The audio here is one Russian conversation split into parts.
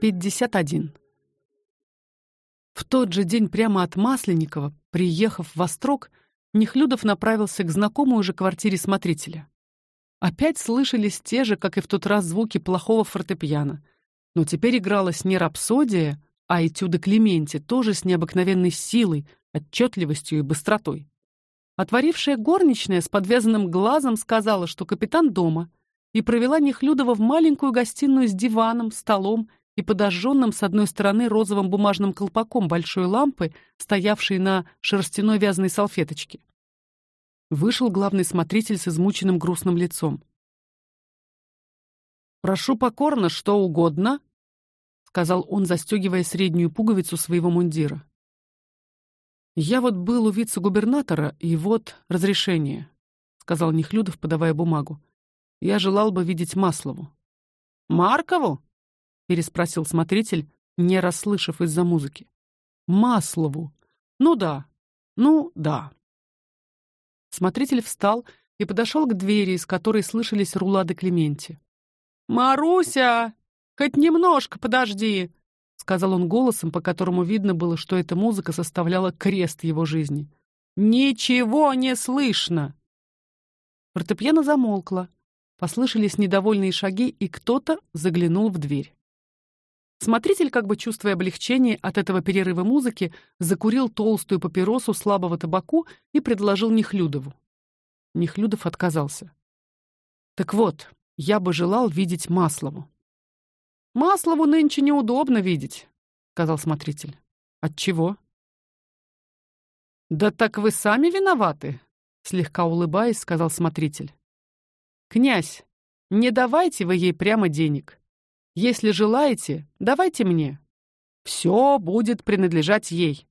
51. В тот же день прямо от Масленникова, приехав в Острог, Нехлюдов направился к знакомой уже квартире смотрителя. Опять слышались те же, как и в тот раз, звуки плохого фортепиано, но теперь игралась не рапсодия, а этюды Клементи, тоже с необыкновенной силой, отчетливостью и быстротой. Отворившая горничная с подвязанным глазом сказала, что капитан дома, и провела Нехлюдова в маленькую гостиную с диваном, столом и подожженным с одной стороны розовым бумажным колпаком большой лампы, стоявшей на шерстяной вязаной салфеточке. Вышел главный смотритель с измученным грустным лицом. Прошу покорно, что угодно, сказал он, застегивая среднюю пуговицу своего мундира. Я вот был у вице-губернатора, и вот разрешение, сказал Нехлюдов, подавая бумагу. Я желал бы видеть Маслову. Маркову? Переспросил смотритель, не расслышав из-за музыки. Маслову. Ну да. Ну да. Смотритель встал и подошел к двери, из которой слышались рулады Клементи. Маруся, хоть немножко подожди, сказал он голосом, по которому видно было, что эта музыка составляла крест его жизни. Ничего не слышно. Фортепиано замолкло. Послышались недовольные шаги, и кто-то заглянул в дверь. Смотритель, как бы чувствуя облегчение от этого перерыва музыки, закурил толстую папиросу слабого табаку и предложил Нехлюдову. Нехлюдов отказался. Так вот, я бы желал видеть Маслову. Маслову нынче неудобно видеть, сказал смотритель. От чего? Да так вы сами виноваты, слегка улыбаясь, сказал смотритель. Князь, не давайте вы ей прямо денег. Если желаете, давайте мне. Все будет принадлежать ей.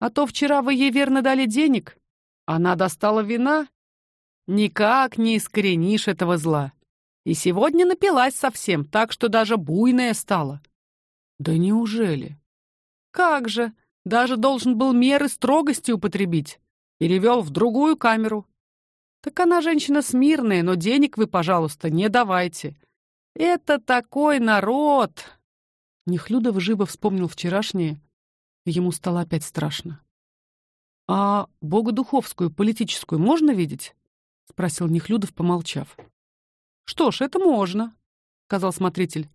А то вчера вы ей верно дали денег, она достала вина. Никак не искоренишь этого зла. И сегодня напилась совсем, так что даже буйная стала. Да неужели? Как же, даже должен был меры строгости употребить. Перевел в другую камеру. Так она женщина смирная, но денег вы, пожалуйста, не давайте. Это такой народ. Нехлюдов живо вспомнил вчерашнее, ему стало опять страшно. А богодуховскую политическую можно видеть? спросил Нехлюдов, помолчав. Что ж, это можно, сказал смотритель.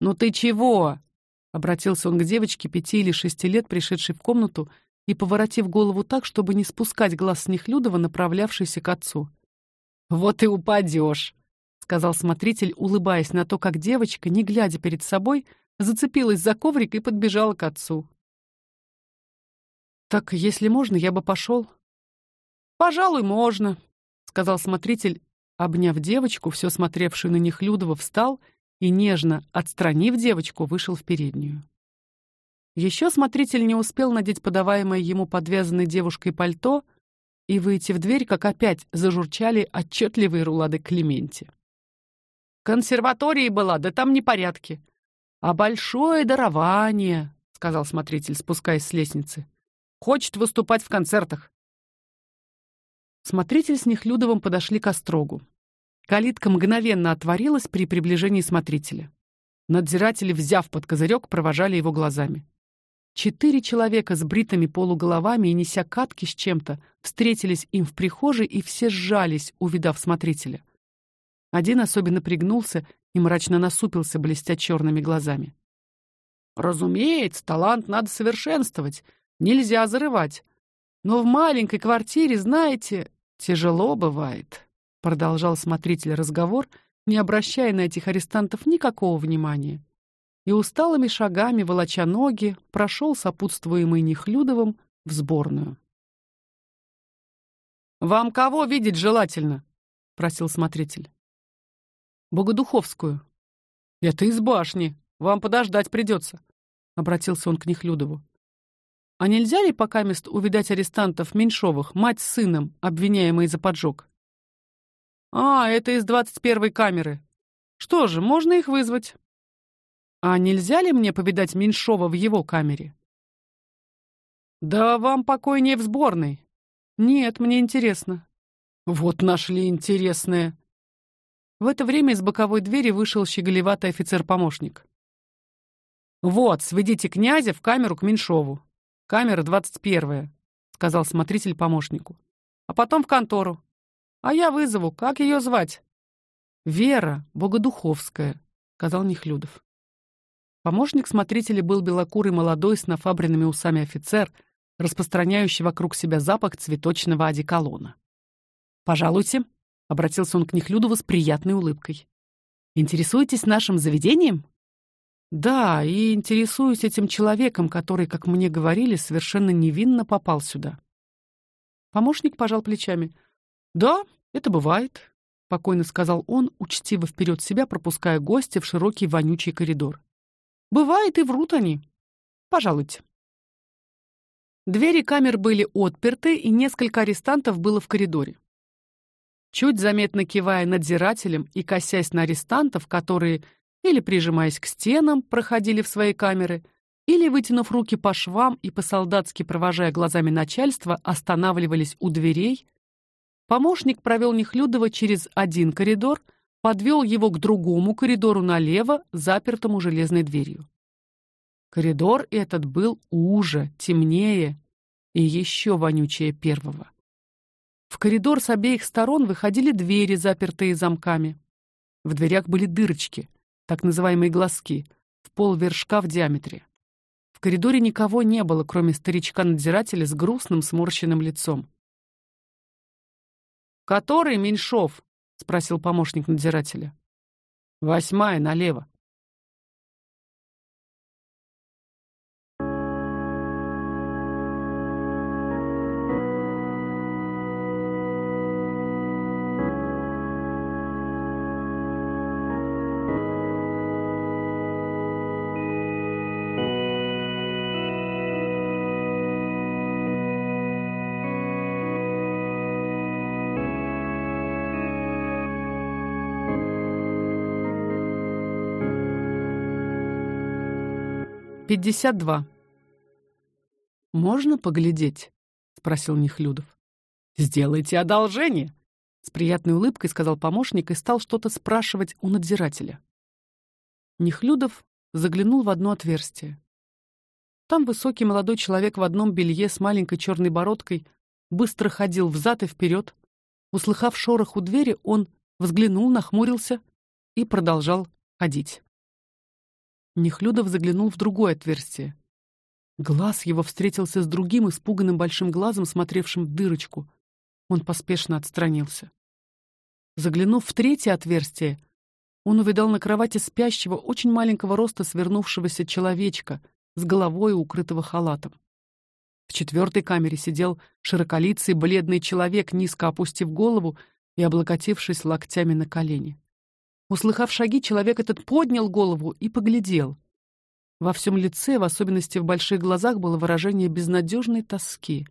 Ну ты чего? обратился он к девочке пяти или шести лет, пришедшей в комнату и поворотив голову так, чтобы не спускать глаз с Нехлюдова, направлявшейся к отцу. Вот и упадешь сказал смотритель, улыбаясь на то, как девочка, не глядя перед собой, зацепилась за коврик и подбежала к отцу. Так, если можно, я бы пошел. Пожалуй, можно, сказал смотритель, обняв девочку, все смотревшую на них Людова, встал и нежно, отстранив девочку, вышел в переднюю. Еще смотритель не успел надеть подаваемое ему подвязанной девушкой пальто и выйти в дверь, как опять зажурчали отчетливые рулады Клементи консерватории была, да там непорядки. А большое дарование, сказал смотритель, спускаясь с лестницы. Хочет выступать в концертах. Смотритель с Нехлюдовым подошли к острогу. Калитка мгновенно отворилась при приближении смотрителя. Надзиратели, взяв под козырек, провожали его глазами. Четыре человека с бритыми полуголовами и неся катки с чем-то встретились им в прихожей и все сжались, увидав смотрителя. Один особенно пригнулся и мрачно насупился, блестя черными глазами. Разумеется, талант надо совершенствовать, нельзя зарывать. Но в маленькой квартире, знаете, тяжело бывает, продолжал смотритель разговор, не обращая на этих арестантов никакого внимания. И усталыми шагами, волоча ноги, прошел сопутствуемый Нехлюдовым в сборную. Вам кого видеть желательно? просил смотритель. Богодуховскую. Это из башни. Вам подождать придется. Обратился он к Нехлюдову. А нельзя ли пока мест увидать арестантов Меньшовых, мать с сыном, обвиняемые за поджог? А, это из двадцать первой камеры. Что же, можно их вызвать. А нельзя ли мне повидать Меньшова в его камере? Да вам покойнее в сборной. Нет, мне интересно. Вот нашли интересное. В это время из боковой двери вышел щеголеватый офицер-помощник. Вот, сведите князя в камеру к Меньшову. Камера двадцать первая, сказал смотритель помощнику. А потом в контору. А я вызову, как ее звать? Вера Богодуховская, сказал Нехлюдов. Помощник смотрителя был белокурый молодой с нафабренными усами офицер, распространяющий вокруг себя запах цветочного одеколона. Пожалуйте, обратился он к Нехлюдову с приятной улыбкой. Интересуетесь нашим заведением? Да, и интересуюсь этим человеком, который, как мне говорили, совершенно невинно попал сюда. Помощник пожал плечами. Да, это бывает, спокойно сказал он, учтиво вперед себя пропуская гостя в широкий вонючий коридор. Бывает и врут они. Пожалуйте. Двери камер были отперты, и несколько арестантов было в коридоре. Чуть заметно кивая надзирателям и косясь на арестантов, которые или прижимаясь к стенам, проходили в свои камеры, или вытянув руки по швам и по-солдатски провожая глазами начальства, останавливались у дверей. Помощник провел Нехлюдова через один коридор, подвел его к другому коридору налево, запертому железной дверью. Коридор этот был уже, темнее и еще вонючее первого. В коридор с обеих сторон выходили двери, запертые замками. В дверях были дырочки, так называемые глазки, в полвершка в диаметре. В коридоре никого не было, кроме старичка-надзирателя с грустным сморщенным лицом. «Который Меньшов?» — спросил помощник надзирателя. «Восьмая налево», 52. Можно поглядеть, спросил Нехлюдов. Сделайте одолжение, с приятной улыбкой сказал помощник и стал что-то спрашивать у надзирателя. Нехлюдов заглянул в одно отверстие. Там высокий молодой человек в одном белье с маленькой черной бородкой быстро ходил взад и вперед. Услыхав шорох у двери, он взглянул, нахмурился и продолжал ходить. Нехлюдов заглянул в другое отверстие. Глаз его встретился с другим испуганным большим глазом, смотревшим в дырочку. Он поспешно отстранился. Заглянув в третье отверстие, он увидал на кровати спящего очень маленького роста свернувшегося человечка с головой укрытого халатом. В четвертой камере сидел широколицый бледный человек, низко опустив голову и облокотившись локтями на колени. Услыхав шаги, человек этот поднял голову и поглядел. Во всем лице, в особенности в больших глазах, было выражение безнадежной тоски.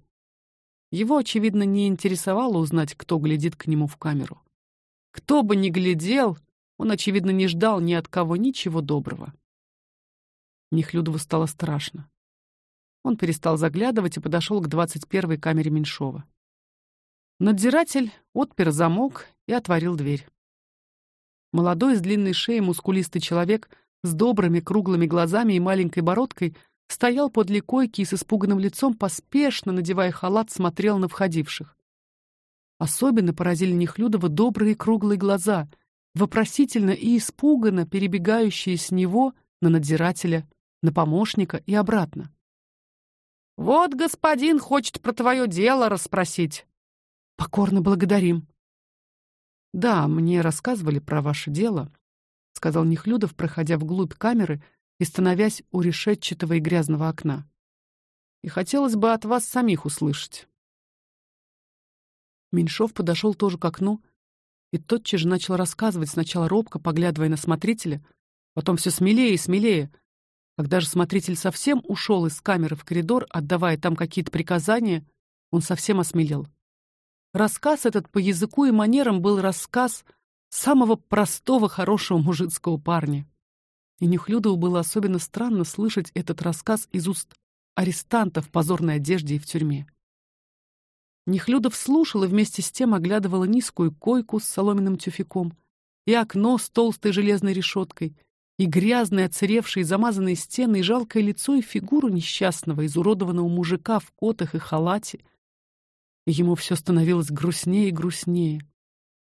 Его очевидно не интересовало узнать, кто глядит к нему в камеру. Кто бы ни глядел, он очевидно не ждал ни от кого ничего доброго. Нехлюдову стало страшно. Он перестал заглядывать и подошел к двадцать первой камере Меньшова. Надзиратель отпер замок и отворил дверь. Молодой с длинной шеей мускулистый человек с добрыми круглыми глазами и маленькой бородкой стоял подле койки и с испуганным лицом, поспешно надевая халат, смотрел на входивших. Особенно поразили Нехлюдова добрые круглые глаза, вопросительно и испуганно перебегающие с него на надзирателя, на помощника и обратно. Вот господин хочет про твое дело расспросить. Покорно благодарим. Да, мне рассказывали про ваше дело, сказал Нехлюдов, проходя вглубь камеры и становясь у решетчатого и грязного окна. И хотелось бы от вас самих услышать. Меньшов подошел тоже к окну и тотчас же начал рассказывать, сначала робко, поглядывая на смотрителя, потом все смелее и смелее. Когда же смотритель совсем ушел из камеры в коридор, отдавая там какие-то приказания, он совсем осмелел. Рассказ этот по языку и манерам был рассказ самого простого, хорошего мужицкого парня. И Нюхлюдову было особенно странно слышать этот рассказ из уст арестанта в позорной одежде и в тюрьме. Нехлюдов слушал и вместе с тем оглядывал низкую койку с соломенным тюфяком и окно с толстой железной решеткой, и грязные, отсыревшие, замазанные стены, и жалкое лицо и фигуру несчастного, изуродованного мужика в котах и халате. Ему все становилось грустнее и грустнее.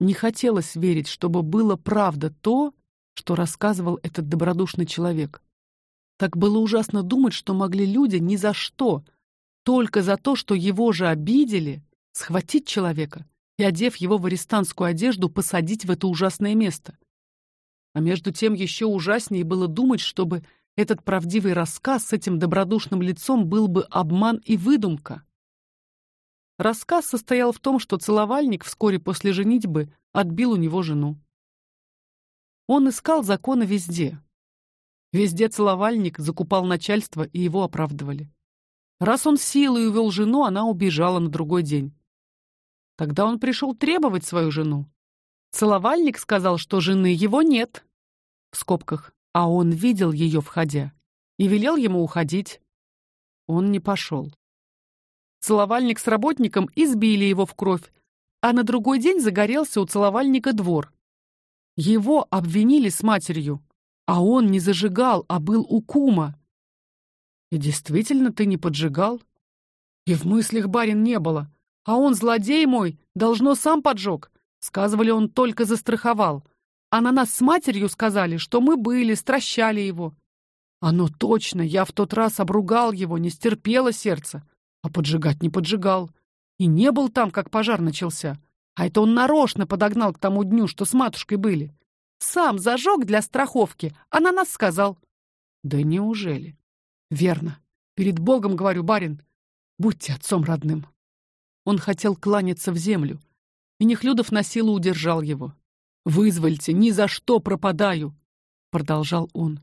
Не хотелось верить, чтобы было правда то, что рассказывал этот добродушный человек. Так было ужасно думать, что могли люди ни за что, только за то, что его же обидели, схватить человека и, одев его в арестантскую одежду, посадить в это ужасное место. А между тем еще ужаснее было думать, чтобы этот правдивый рассказ с этим добродушным лицом был бы обман и выдумка. Рассказ состоял в том, что целовальник вскоре после женитьбы отбил у него жену. Он искал законы везде. Везде целовальник закупал начальство, и его оправдывали. Раз он силой увел жену, она убежала на другой день. Тогда он пришел требовать свою жену. Целовальник сказал, что жены его нет. В скобках. А он видел ее входя и велел ему уходить. Он не пошел. Целовальник с работником избили его в кровь, а на другой день загорелся у целовальника двор. Его обвинили с матерью, а он не зажигал, а был у кума. И действительно ты не поджигал? И в мыслях барин не было. А он злодей мой, должно сам поджег. Сказывали, он только застраховал. А на нас с матерью сказали, что мы были, стращали его. Оно точно, я в тот раз обругал его, не стерпело сердце. А поджигать не поджигал. И не был там, как пожар начался. А это он нарочно подогнал к тому дню, что с матушкой были. Сам зажег для страховки, а на нас сказал. Да неужели? Верно. Перед Богом говорю, барин, будьте отцом родным. Он хотел кланяться в землю, и Нехлюдов на силу удержал его. «Вызвольте, ни за что пропадаю!» — продолжал он.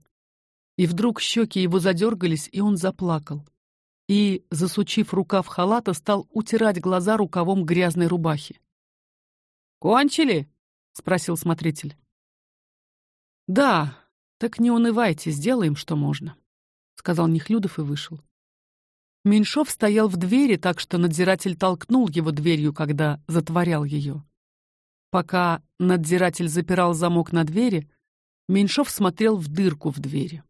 И вдруг щеки его задергались, и он заплакал. И, засучив рукав халата, стал утирать глаза рукавом грязной рубахи. «Кончили?» — спросил смотритель. «Да, так не унывайте, сделаем, что можно», — сказал Нехлюдов и вышел. Меньшов стоял в двери, так что надзиратель толкнул его дверью, когда затворял ее. Пока надзиратель запирал замок на двери, Меньшов смотрел в дырку в двери.